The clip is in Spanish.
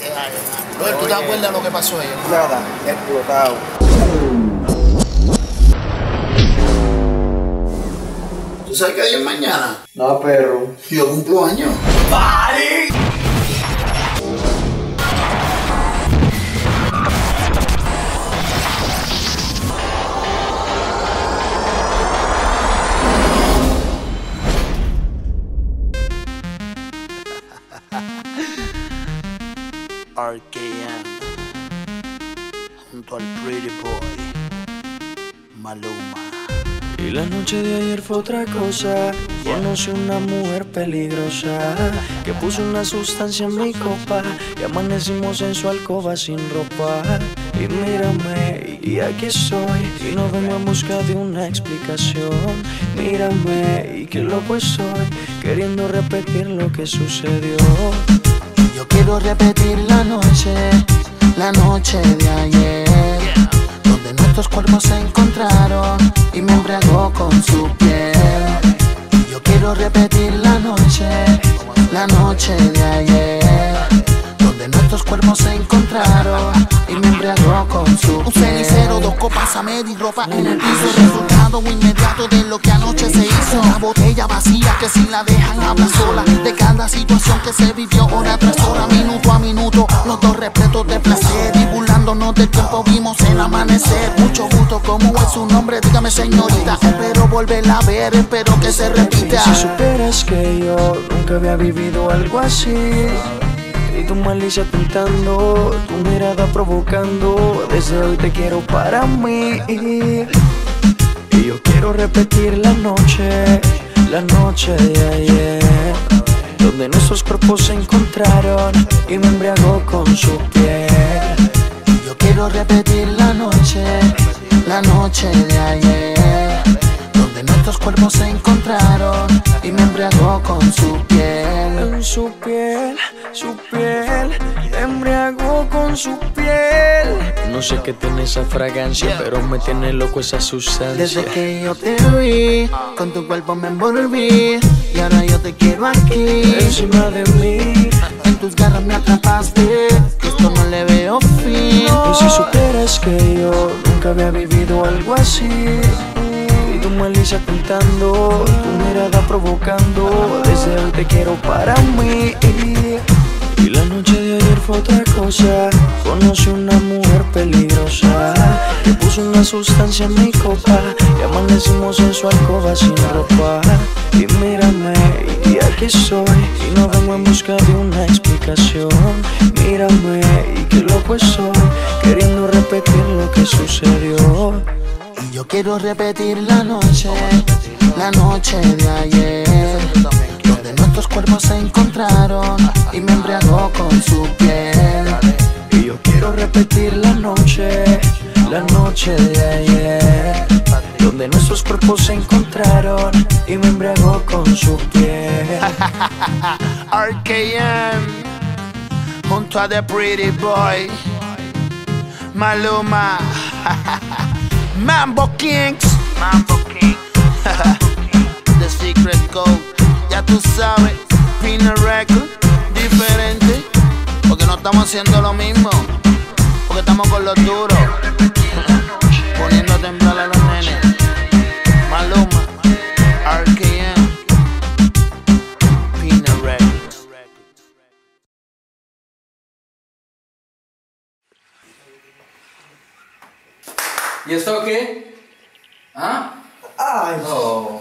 Robert, ¿tú te acuerdas de lo que pasó ayer? Nada, explotado. ¿Tú sabes qué día es mañana? No, perro. Yo cumplo años. RKM junto al Pretty Boy Maluma. Y la noche de ayer fue otra cosa. Conocí una mujer peligrosa que puso una sustancia en mi copa y amanecimos en su alcoba sin ropa. Y mírame, y aquí estoy. Y no vengo en busca de una explicación. Mírame, y qué loco estoy, queriendo repetir lo que sucedió. Yo quiero repetir la noche, la noche de ayer, donde nuestros cuerpos se encontraron y me embriagó con su piel. Yo quiero repetir la noche, la noche de ayer, donde nuestros cuerpos se encontraron y me embriagó con su piel. Un cenicero, dos copas a media y ropa en el piso, resultado inmediato de lo que anoche se hizo. Una botella vacía que si la dejan habla sola de cada situación que se vivió hora tras hora, minuto a minuto. Burlándonos del tiempo vimos el amanecer. Mucho gusto, como es su nombre? Dígame, señorita. Espero volverla a ver, espero que se repita. Si supieras que yo nunca había vivido algo así. Y tu malicia pintando, tu mirada provocando. Desde hoy te quiero para mí. Y yo quiero repetir la noche, la noche de ayer. Donde nuestros cuerpos se encontraron y me embriagó con su piel. Quiero repetir la noche, la noche de ayer, donde nuestros cuerpos se encontraron y me embriagó con su piel. Con su piel, su piel, me embriagó con su piel. No sé qué tiene esa fragancia, pero me tiene loco esa sustancia. Desde que yo te vi, con tu cuerpo me envolví y ahora yo te quiero aquí. Encima de mí, En tus garras me atrapaste, que yo nunca había vivido algo así. Y tu malicia pintando, tu mirada provocando. Desde hoy te quiero para mí. Y la noche de ayer fue otra cosa. Conocí una mujer peligrosa que puso una sustancia en mi copa y amanecimos en su alcoba sin ropa. Y mírame, y aquí estoy. Y no vengo en busca de una explicación. Que sucedió. Y yo quiero repetir la noche, la noche de ayer, donde nuestros cuerpos se encontraron y me embriagó con su piel. Y yo quiero repetir la noche, la noche de ayer, donde nuestros cuerpos se encontraron y me embriagó con su piel. RKM junto a The Pretty Boy Maluma. Mambo Kings. Mambo Kings. The Secret Code. Ya tú sabes Pina Record Diferente. Porque no estamos haciendo lo mismo. Porque estamos con los duros. Poniendo a temblar a los ¿Y esto qué? ¿Ah? Ay, Oh.